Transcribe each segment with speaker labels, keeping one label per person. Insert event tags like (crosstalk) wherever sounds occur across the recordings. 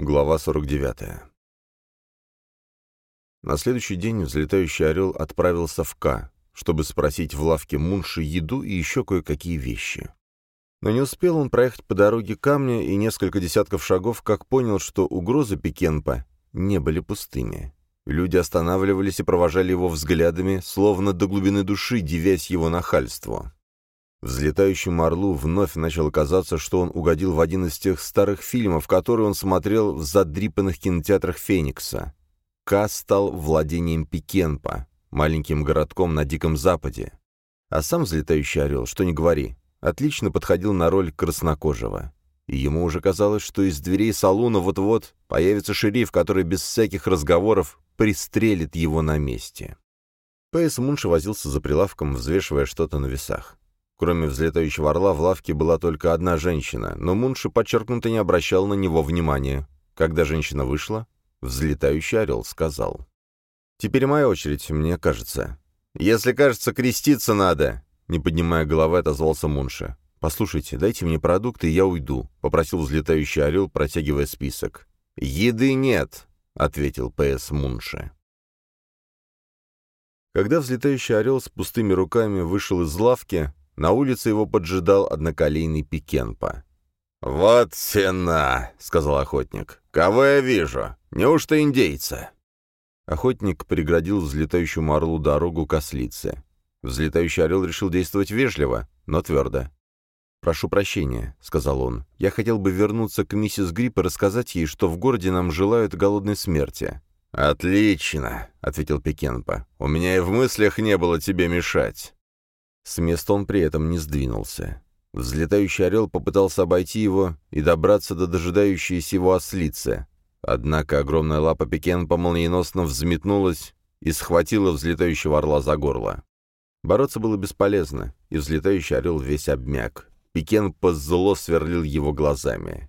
Speaker 1: Глава 49. На следующий день взлетающий орел отправился в К, чтобы спросить в лавке Мунши еду и еще кое-какие вещи. Но не успел он проехать по дороге камня и несколько десятков шагов, как понял, что угрозы Пекенпа не были пустыми. Люди останавливались и провожали его взглядами, словно до глубины души, дивясь его нахальству. Взлетающему орлу вновь начало казаться, что он угодил в один из тех старых фильмов, которые он смотрел в задрипанных кинотеатрах Феникса. Ка стал владением Пикенпа, маленьким городком на Диком Западе. А сам взлетающий орел, что ни говори, отлично подходил на роль краснокожего. И ему уже казалось, что из дверей салуна вот-вот появится шериф, который без всяких разговоров пристрелит его на месте. Пейс Мунши возился за прилавком, взвешивая что-то на весах. Кроме взлетающего орла, в лавке была только одна женщина, но Мунши подчеркнуто не обращал на него внимания. Когда женщина вышла, взлетающий орел сказал. «Теперь моя очередь, мне кажется». «Если кажется, креститься надо!» Не поднимая головы, отозвался Мунши. «Послушайте, дайте мне продукты, я уйду», — попросил взлетающий орел, протягивая список. «Еды нет», — ответил П.С. Мунши. Когда взлетающий орел с пустыми руками вышел из лавки, на улице его поджидал одноколейный Пикенпа. «Вот цена!» — сказал охотник. «Кого я вижу? Неужто индейца?» Охотник преградил взлетающему орлу дорогу к ослице. Взлетающий орел решил действовать вежливо, но твердо. «Прошу прощения», — сказал он. «Я хотел бы вернуться к миссис Грипп и рассказать ей, что в городе нам желают голодной смерти». «Отлично», — ответил Пекенпа. «У меня и в мыслях не было тебе мешать». С места он при этом не сдвинулся. Взлетающий орел попытался обойти его и добраться до дожидающейся его ослицы. Однако огромная лапа Пекен молниеносно взметнулась и схватила взлетающего орла за горло. Бороться было бесполезно, и взлетающий орел весь обмяк. Пекен зло сверлил его глазами.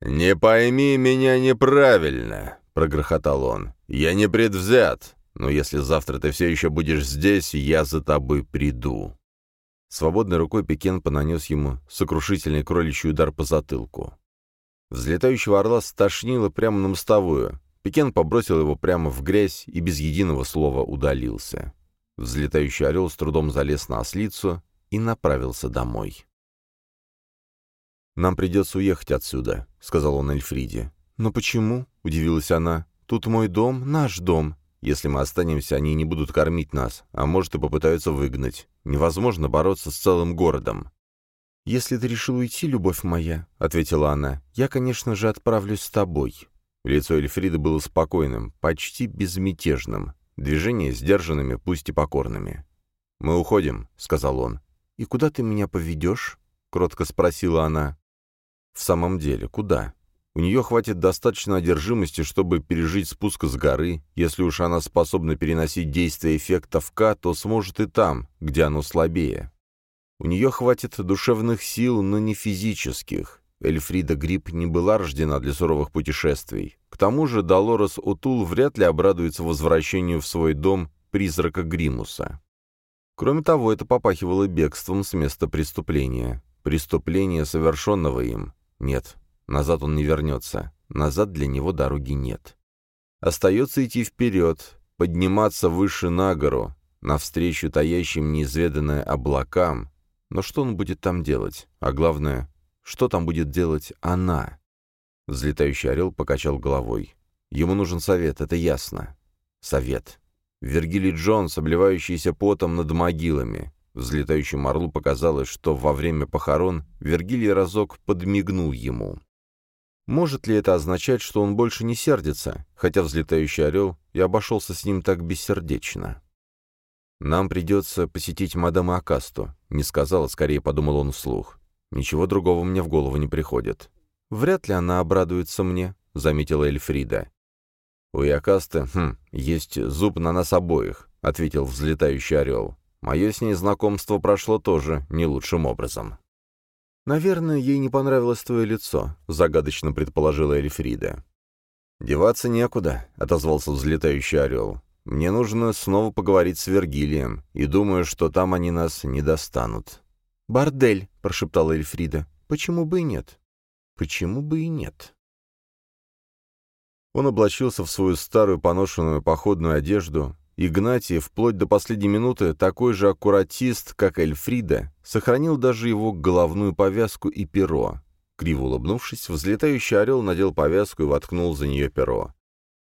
Speaker 1: «Не пойми меня неправильно», — прогрохотал он. «Я не предвзят, но если завтра ты все еще будешь здесь, я за тобой приду». Свободной рукой Пекен понанес ему сокрушительный кроличий удар по затылку. Взлетающего орла стошнило прямо на мостовую. Пекен побросил его прямо в грязь и без единого слова удалился. Взлетающий орел с трудом залез на ослицу и направился домой. «Нам придется уехать отсюда», — сказал он Эльфриде. «Но почему?» — удивилась она. «Тут мой дом, наш дом. Если мы останемся, они не будут кормить нас, а может и попытаются выгнать. Невозможно бороться с целым городом». «Если ты решил уйти, любовь моя», — ответила она, — «я, конечно же, отправлюсь с тобой». Лицо Эльфриды было спокойным, почти безмятежным, движения сдержанными, пусть и покорными. «Мы уходим», — сказал он. «И куда ты меня поведешь?» — кротко спросила она. «В самом деле, куда?» У нее хватит достаточно одержимости, чтобы пережить спуск с горы. Если уж она способна переносить действие эффекта в К, то сможет и там, где оно слабее. У нее хватит душевных сил, но не физических. Эльфрида Гриб не была рождена для суровых путешествий. К тому же Долорес Утул вряд ли обрадуется возвращению в свой дом призрака Гримуса. Кроме того, это попахивало бегством с места преступления. Преступление, совершенного им. Нет, Назад он не вернется. Назад для него дороги нет. Остается идти вперед, подниматься выше на гору, навстречу таящим неизведанное облакам. Но что он будет там делать? А главное, что там будет делать она? Взлетающий орел покачал головой. Ему нужен совет, это ясно. Совет. Вергилий Джонс, обливающийся потом над могилами. Взлетающему орлу показалось, что во время похорон Вергилий разок подмигнул ему. Может ли это означать, что он больше не сердится, хотя взлетающий орел и обошелся с ним так бессердечно? «Нам придется посетить мадам Акасту», — не сказал, а скорее подумал он вслух. «Ничего другого мне в голову не приходит». «Вряд ли она обрадуется мне», — заметила Эльфрида. «У Якасты, хм, есть зуб на нас обоих», — ответил взлетающий орел. «Мое с ней знакомство прошло тоже не лучшим образом». «Наверное, ей не понравилось твое лицо», — загадочно предположила Эльфрида. «Деваться некуда», — отозвался взлетающий орел. «Мне нужно снова поговорить с Вергилием, и думаю, что там они нас не достанут». «Бордель», — прошептала Эльфрида. «Почему бы и нет?» «Почему бы и нет?» Он облачился в свою старую поношенную походную одежду. Игнатий, вплоть до последней минуты, такой же аккуратист, как Эльфрида, сохранил даже его головную повязку и перо. Криво улыбнувшись, взлетающий орел надел повязку и воткнул за нее перо.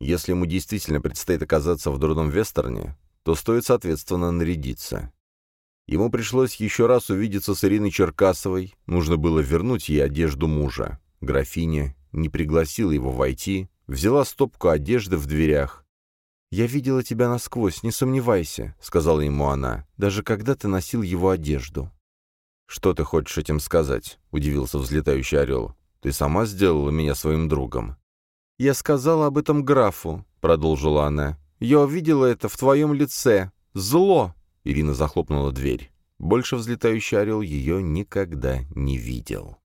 Speaker 1: Если ему действительно предстоит оказаться в дурном вестерне, то стоит, соответственно, нарядиться. Ему пришлось еще раз увидеться с Ириной Черкасовой, нужно было вернуть ей одежду мужа. Графиня не пригласила его войти, взяла стопку одежды в дверях. «Я видела тебя насквозь, не сомневайся», — сказала ему она, — «даже когда ты носил его одежду». «Что ты хочешь этим сказать?» — удивился взлетающий орел. «Ты сама сделала меня своим другом». «Я сказала об этом графу», — продолжила она. «Я увидела это в твоем лице. Зло!» Ирина захлопнула дверь. Больше взлетающий орел ее никогда не видел.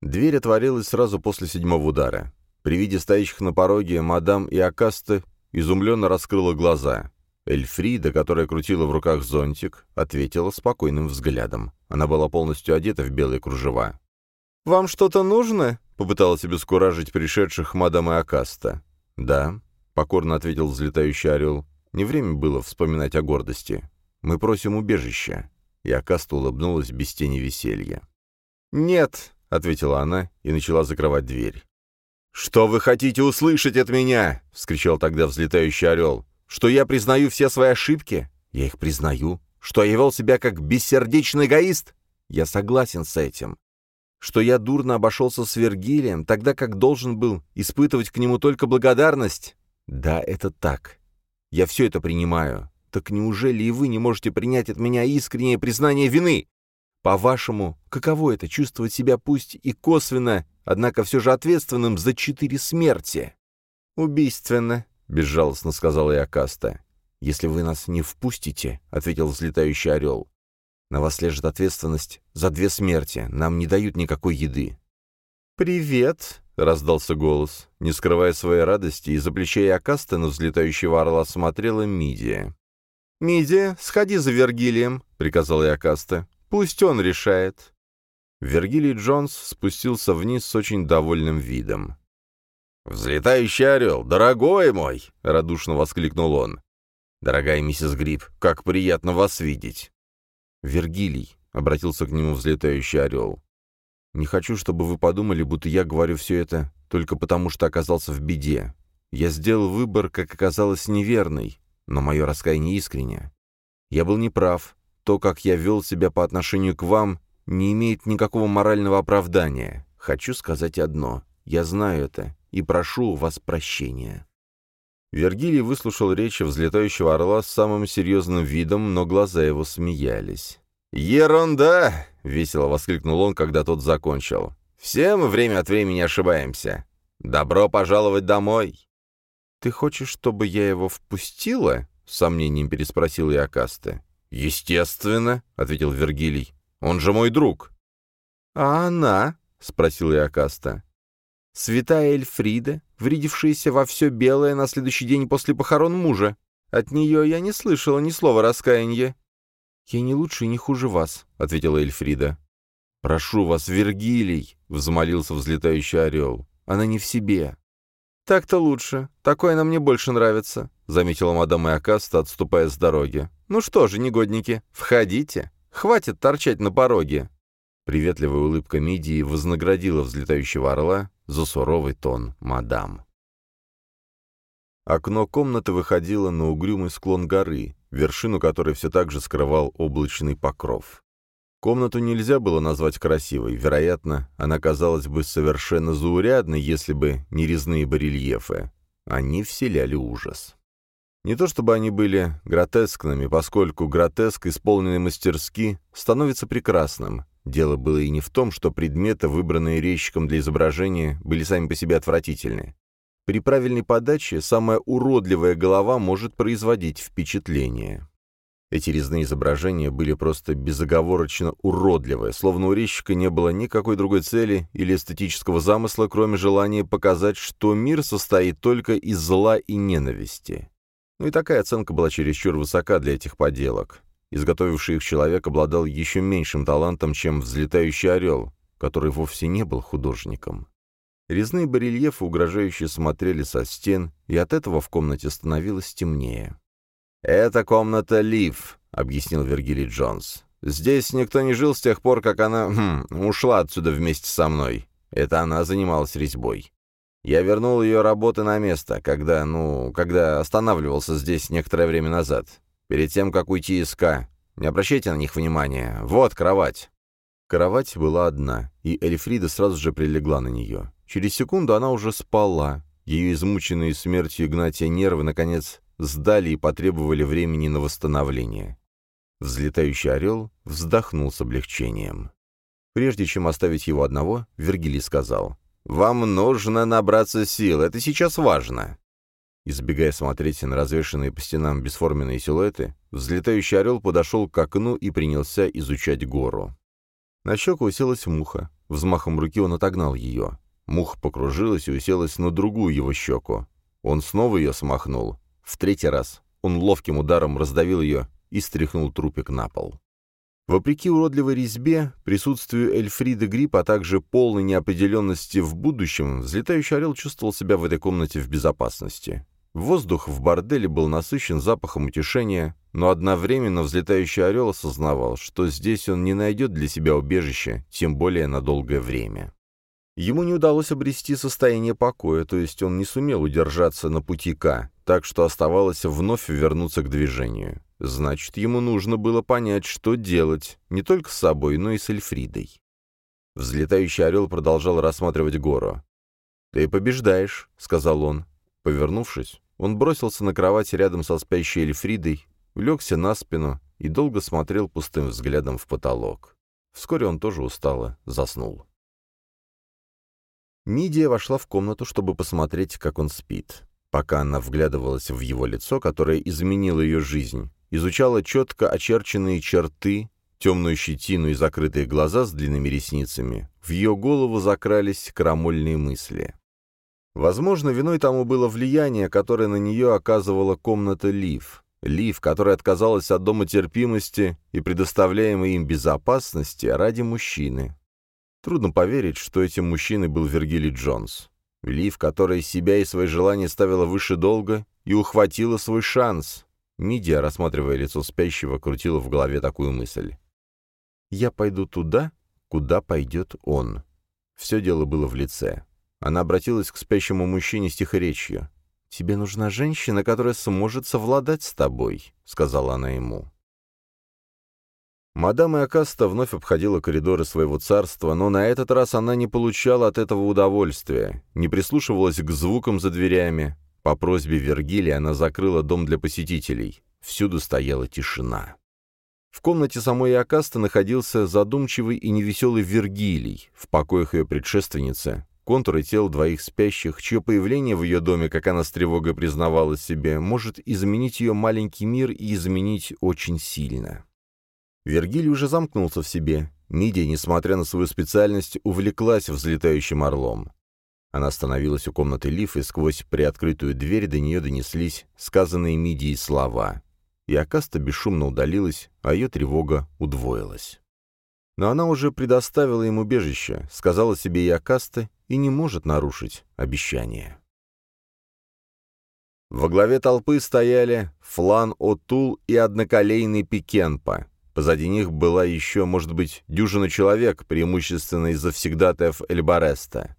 Speaker 1: Дверь отворилась сразу после седьмого удара. При виде стоящих на пороге мадам и Акаста изумленно раскрыла глаза. Эльфрида, которая крутила в руках зонтик, ответила спокойным взглядом. Она была полностью одета в белые кружева. «Вам что-то нужно?» — попыталась обескуражить пришедших мадам и Акаста. «Да», — покорно ответил взлетающий орел. «Не время было вспоминать о гордости. Мы просим убежища». И Акаста улыбнулась без тени веселья. «Нет», — ответила она и начала закрывать дверь. «Что вы хотите услышать от меня?» — вскричал тогда взлетающий орел. «Что я признаю все свои ошибки? Я их признаю. Что я вел себя как бессердечный эгоист? Я согласен с этим. Что я дурно обошелся с Вергилием, тогда как должен был испытывать к нему только благодарность? Да, это так. Я все это принимаю. Так неужели и вы не можете принять от меня искреннее признание вины? По-вашему, каково это чувствовать себя пусть и косвенно однако все же ответственным за четыре смерти. «Убийственно», — безжалостно сказала Иокаста. «Если вы нас не впустите», — ответил взлетающий орел, — «на вас лежит ответственность за две смерти. Нам не дают никакой еды». «Привет», — раздался голос. Не скрывая своей радости, из-за плеча Иокаста на взлетающего орла смотрела Мидия. «Мидия, сходи за Вергилием», — приказал Иокаста. «Пусть он решает». Вергилий Джонс спустился вниз с очень довольным видом. «Взлетающий орел, дорогой мой!» — радушно воскликнул он. «Дорогая миссис Гриб, как приятно вас видеть!» «Вергилий», — обратился к нему взлетающий орел, — «не хочу, чтобы вы подумали, будто я говорю все это только потому, что оказался в беде. Я сделал выбор, как оказалось, неверный, но мое раскаяние искренне. Я был неправ. То, как я вел себя по отношению к вам, не имеет никакого морального оправдания. Хочу сказать одно. Я знаю это и прошу у вас прощения». Вергилий выслушал речь взлетающего орла с самым серьезным видом, но глаза его смеялись. «Ерунда!» — весело воскликнул он, когда тот закончил. «Все мы время от времени ошибаемся. Добро пожаловать домой!» «Ты хочешь, чтобы я его впустила?» — с сомнением переспросил Иокаста. «Естественно», — ответил Вергилий. Он же мой друг». «А она?» — спросил Иокаста. «Святая Эльфрида, врядившаяся во все белое на следующий день после похорон мужа. От нее я не слышала ни слова раскаяния». «Я не лучше и не хуже вас», — ответила Эльфрида. «Прошу вас, Вергилий», — взмолился взлетающий орел. «Она не в себе». «Так-то лучше. Такое нам мне больше нравится», — заметила мадам Иокаста, отступая с дороги. «Ну что же, негодники, входите». Хватит торчать на пороге!» Приветливая улыбка Мидии вознаградила взлетающего орла за суровый тон мадам. Окно комнаты выходило на угрюмый склон горы, вершину которой все так же скрывал облачный покров. Комнату нельзя было назвать красивой, вероятно, она казалась бы совершенно заурядной, если бы не резные барельефы. Они вселяли ужас. Не то чтобы они были гротескными, поскольку гротеск, исполненный мастерски, становится прекрасным. Дело было и не в том, что предметы, выбранные резчиком для изображения, были сами по себе отвратительны. При правильной подаче самая уродливая голова может производить впечатление. Эти резные изображения были просто безоговорочно уродливые, словно у резчика не было никакой другой цели или эстетического замысла, кроме желания показать, что мир состоит только из зла и ненависти. Ну и такая оценка была чересчур высока для этих поделок. Изготовивший их человек обладал еще меньшим талантом, чем взлетающий орел, который вовсе не был художником. Резные барельефы угрожающе смотрели со стен, и от этого в комнате становилось темнее. «Это комната Лив», — объяснил Вергилий Джонс. «Здесь никто не жил с тех пор, как она хм, ушла отсюда вместе со мной. Это она занималась резьбой. Я вернул ее работы на место, когда, ну, когда останавливался здесь некоторое время назад. Перед тем, как уйти из К. Не обращайте на них внимания. Вот кровать». Кровать была одна, и Эльфрида сразу же прилегла на нее. Через секунду она уже спала. Ее измученные смертью Игнатия нервы, наконец, сдали и потребовали времени на восстановление. Взлетающий орел вздохнул с облегчением. Прежде чем оставить его одного, Вергилий сказал, «Вам нужно набраться сил, это сейчас важно». Избегая смотреть на развешанные по стенам бесформенные силуэты, взлетающий орел подошел к окну и принялся изучать гору. На щеку уселась муха. Взмахом руки он отогнал ее. Муха покружилась и уселась на другую его щеку. Он снова ее смахнул. В третий раз он ловким ударом раздавил ее и стряхнул трупик на пол. Вопреки уродливой резьбе, присутствию Эльфриды Грипп, а также полной неопределенности в будущем, взлетающий орел чувствовал себя в этой комнате в безопасности. Воздух в борделе был насыщен запахом утешения, но одновременно взлетающий орел осознавал, что здесь он не найдет для себя убежища, тем более на долгое время. Ему не удалось обрести состояние покоя, то есть он не сумел удержаться на пути К, так что оставалось вновь вернуться к движению. Значит, ему нужно было понять, что делать, не только с собой, но и с Эльфридой. Взлетающий орел продолжал рассматривать гору. «Ты побеждаешь», — сказал он. Повернувшись, он бросился на кровать рядом со спящей Эльфридой, улегся на спину и долго смотрел пустым взглядом в потолок. Вскоре он тоже устало заснул. Мидия вошла в комнату, чтобы посмотреть, как он спит. Пока она вглядывалась в его лицо, которое изменило ее жизнь, изучала четко очерченные черты, темную щетину и закрытые глаза с длинными ресницами, в ее голову закрались крамольные мысли. Возможно, виной тому было влияние, которое на нее оказывала комната Лив. Лив, которая отказалась от дома терпимости и предоставляемой им безопасности ради мужчины, Трудно поверить, что этим мужчиной был Вергилий Джонс. Лив, которая себя и свои желания ставила выше долга и ухватила свой шанс. Мидия, рассматривая лицо спящего, крутила в голове такую мысль. «Я пойду туда, куда пойдет он». Все дело было в лице. Она обратилась к спящему мужчине с тихоречью. «Тебе нужна женщина, которая сможет совладать с тобой», — сказала она ему. Мадам Иокаста вновь обходила коридоры своего царства, но на этот раз она не получала от этого удовольствия, не прислушивалась к звукам за дверями. По просьбе Вергилия она закрыла дом для посетителей. Всюду стояла тишина. В комнате самой Иокаста находился задумчивый и невеселый Вергилий, в покоях ее предшественницы, контуры тел двоих спящих, чье появление в ее доме, как она с тревогой признавала себе, может изменить ее маленький мир и изменить очень сильно. Вергилий уже замкнулся в себе. Мидия, несмотря на свою специальность, увлеклась взлетающим орлом. Она остановилась у комнаты Лиф, и сквозь приоткрытую дверь до нее донеслись сказанные Мидией слова. И Акаста бесшумно удалилась, а ее тревога удвоилась. Но она уже предоставила им убежище, сказала себе и Акаста, и не может нарушить обещание. Во главе толпы стояли Флан Отул и одноколейный Пикенпа. Позади них была еще, может быть, дюжина человек, преимущественно из завсегдатаев Эльбареста.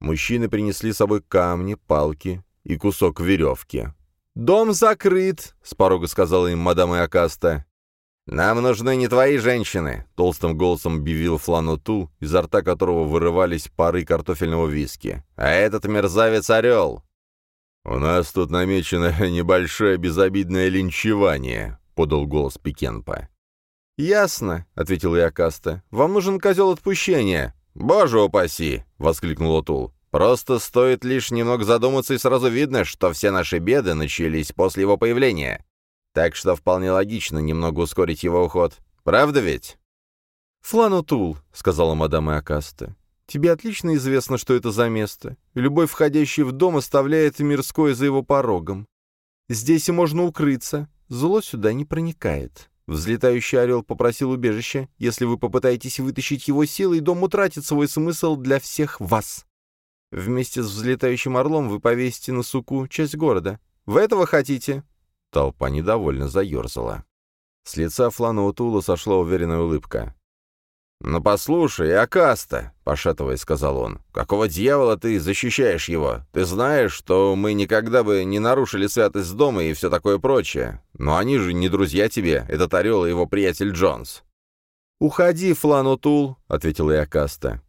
Speaker 1: Мужчины принесли с собой камни, палки и кусок веревки. «Дом закрыт», — с порога сказала им мадам Иокаста. «Нам нужны не твои женщины», — толстым голосом объявил Флануту, изо рта которого вырывались пары картофельного виски. «А этот мерзавец-орел». «У нас тут намечено (laughs) небольшое безобидное линчевание», — подал голос Пикенпа. «Ясно», — ответил Иокаста. «Вам нужен козел отпущения». «Боже упаси!» — воскликнул Отул. «Просто стоит лишь немного задуматься, и сразу видно, что все наши беды начались после его появления. Так что вполне логично немного ускорить его уход. Правда ведь?» «Флан Отул», — сказала мадам Иокаста. «Тебе отлично известно, что это за место. Любой входящий в дом оставляет мирское за его порогом. Здесь и можно укрыться. Зло сюда не проникает». Взлетающий орел попросил убежища. Если вы попытаетесь вытащить его силой, дом утратит свой смысл для всех вас. Вместе с взлетающим орлом вы повесите на суку часть города. Вы этого хотите?» Толпа недовольно заерзала. С лица Флана Тула сошла уверенная улыбка. «Ну послушай, Акаста», — пошатываясь, сказал он, — «какого дьявола ты защищаешь его? Ты знаешь, что мы никогда бы не нарушили святость дома и все такое прочее. Но они же не друзья тебе, этот орел и его приятель Джонс». «Уходи, Флан Утул», — ответила Иокаста.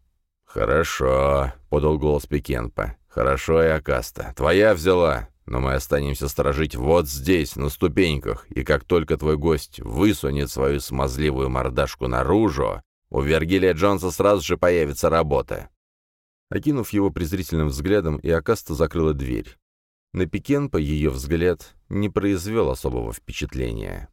Speaker 1: «Хорошо», — подал голос Пекенпа. «Хорошо, Иокаста. Твоя взяла, но мы останемся сторожить вот здесь, на ступеньках, и как только твой гость высунет свою смазливую мордашку наружу, у Вергилия Джонса сразу же появится работа». Окинув его презрительным взглядом, Иокаста закрыла дверь. На Пекенпа ее взгляд не произвел особого впечатления.